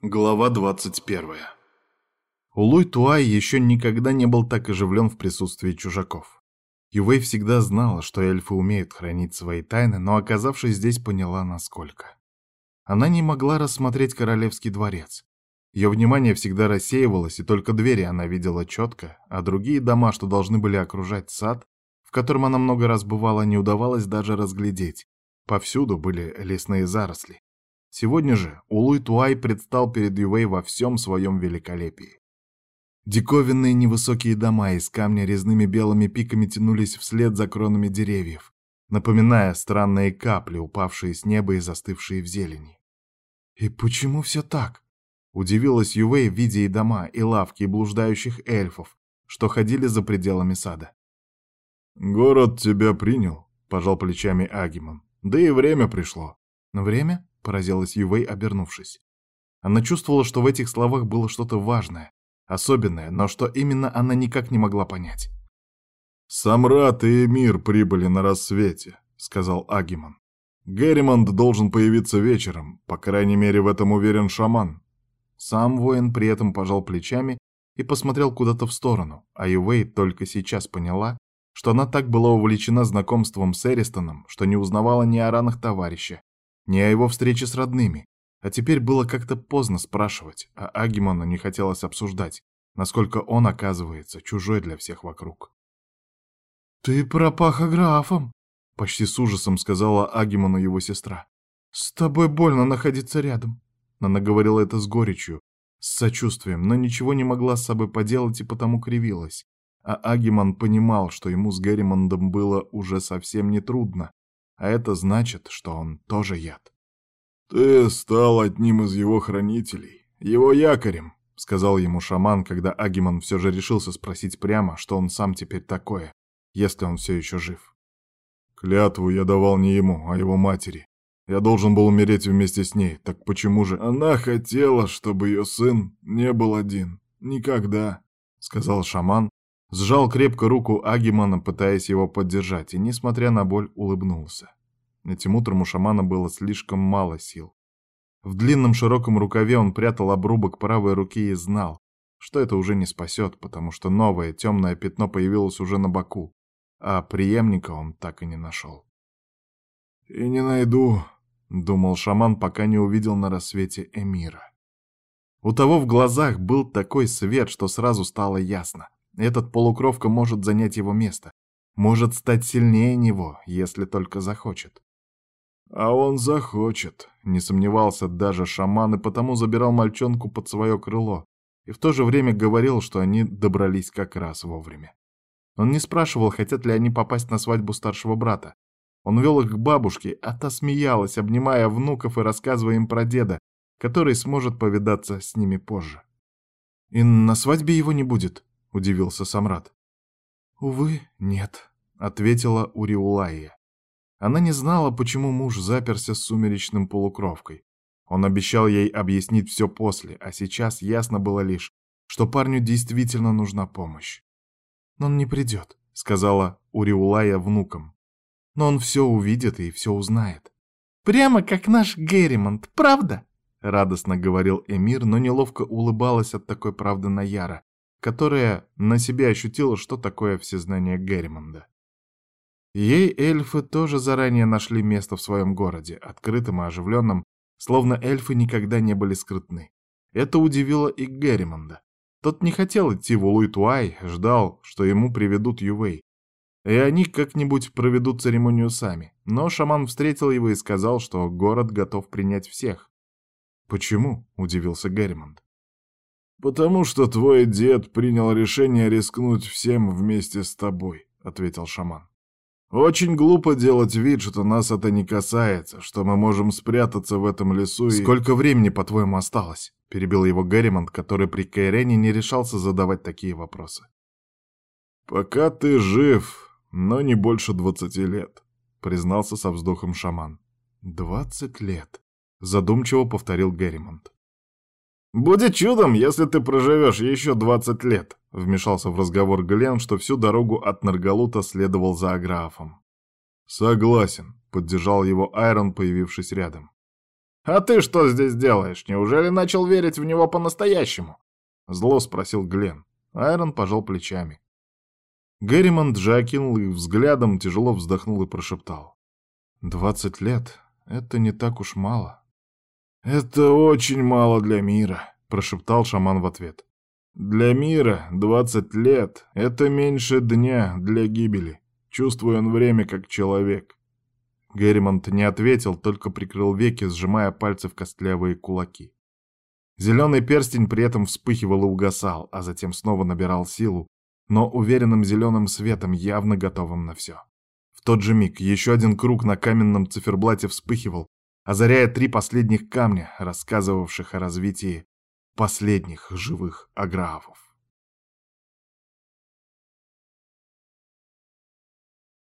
Глава 21. Улуй Туай еще никогда не был так оживлен в присутствии чужаков. Ювей всегда знала, что эльфы умеют хранить свои тайны, но, оказавшись здесь, поняла, насколько. Она не могла рассмотреть королевский дворец. Ее внимание всегда рассеивалось, и только двери она видела четко, а другие дома, что должны были окружать сад, в котором она много раз бывала, не удавалось даже разглядеть. Повсюду были лесные заросли. Сегодня же Улуй Туай предстал перед Ювей во всем своем великолепии. Диковинные невысокие дома из камня резными белыми пиками тянулись вслед за кронами деревьев, напоминая странные капли, упавшие с неба и застывшие в зелени. «И почему все так?» — удивилась Ювей, видя и дома, и лавки, и блуждающих эльфов, что ходили за пределами сада. «Город тебя принял», — пожал плечами Агимон. «Да и время пришло». «Но время?» — поразилась Ювей, обернувшись. Она чувствовала, что в этих словах было что-то важное, особенное, но что именно она никак не могла понять. «Самрат и Эмир прибыли на рассвете», — сказал Агимон. «Герримонт должен появиться вечером, по крайней мере, в этом уверен шаман». Сам воин при этом пожал плечами и посмотрел куда-то в сторону, а Ювей только сейчас поняла, что она так была увлечена знакомством с Эристоном, что не узнавала ни о ранах товарища, не о его встрече с родными. А теперь было как-то поздно спрашивать, а Агимону не хотелось обсуждать, насколько он оказывается чужой для всех вокруг. «Ты пропах графом», — почти с ужасом сказала Агимону его сестра. «С тобой больно находиться рядом». Она говорила это с горечью, с сочувствием, но ничего не могла с собой поделать и потому кривилась. А Агимон понимал, что ему с Герримондом было уже совсем не трудно, а это значит, что он тоже яд. «Ты стал одним из его хранителей, его якорем», — сказал ему шаман, когда Агимон все же решился спросить прямо, что он сам теперь такое, если он все еще жив. «Клятву я давал не ему, а его матери. Я должен был умереть вместе с ней, так почему же...» «Она хотела, чтобы ее сын не был один. Никогда», — сказал шаман, Сжал крепко руку Агимана, пытаясь его поддержать, и, несмотря на боль, улыбнулся. Этим утром у шамана было слишком мало сил. В длинном широком рукаве он прятал обрубок правой руки и знал, что это уже не спасет, потому что новое темное пятно появилось уже на боку, а преемника он так и не нашел. «И не найду», — думал шаман, пока не увидел на рассвете Эмира. У того в глазах был такой свет, что сразу стало ясно. Этот полукровка может занять его место, может стать сильнее него, если только захочет. А он захочет, не сомневался даже шаман, и потому забирал мальчонку под свое крыло, и в то же время говорил, что они добрались как раз вовремя. Он не спрашивал, хотят ли они попасть на свадьбу старшего брата. Он вел их к бабушке, а та смеялась, обнимая внуков и рассказывая им про деда, который сможет повидаться с ними позже. «И на свадьбе его не будет?» — удивился Самрад. «Увы, нет», — ответила Уриулайя. Она не знала, почему муж заперся с сумеречным полукровкой. Он обещал ей объяснить все после, а сейчас ясно было лишь, что парню действительно нужна помощь. «Но он не придет», — сказала Уриулая внукам. «Но он все увидит и все узнает». «Прямо как наш Герримонт, правда?» — радостно говорил Эмир, но неловко улыбалась от такой правды Наяра, которая на себе ощутила, что такое всезнание Герримонда. Ей эльфы тоже заранее нашли место в своем городе, открытым и оживленным, словно эльфы никогда не были скрытны. Это удивило и Герримонда. Тот не хотел идти в Улуй-Туай, ждал, что ему приведут Ювей. И они как-нибудь проведут церемонию сами. Но шаман встретил его и сказал, что город готов принять всех. «Почему?» — удивился Герримонд. «Потому что твой дед принял решение рискнуть всем вместе с тобой», — ответил шаман. «Очень глупо делать вид, что нас это не касается, что мы можем спрятаться в этом лесу и...» «Сколько времени, по-твоему, осталось?» — перебил его Герримонт, который при Кайрене не решался задавать такие вопросы. «Пока ты жив, но не больше двадцати лет», — признался со вздохом шаман. «Двадцать лет», — задумчиво повторил Герримонт. «Будет чудом, если ты проживешь еще двадцать лет», — вмешался в разговор Глен, что всю дорогу от Наргалута следовал за Аграфом. «Согласен», — поддержал его Айрон, появившись рядом. «А ты что здесь делаешь? Неужели начал верить в него по-настоящему?» Зло спросил Глен. Айрон пожал плечами. Герримонт же окинул их взглядом, тяжело вздохнул и прошептал. «Двадцать лет — это не так уж мало». «Это очень мало для мира», — прошептал шаман в ответ. «Для мира двадцать лет — это меньше дня для гибели. Чувствуя он время как человек». Герримонт не ответил, только прикрыл веки, сжимая пальцы в костлявые кулаки. Зеленый перстень при этом вспыхивал и угасал, а затем снова набирал силу, но уверенным зеленым светом, явно готовым на все. В тот же миг еще один круг на каменном циферблате вспыхивал, озаряя три последних камня, рассказывавших о развитии последних живых аграфов.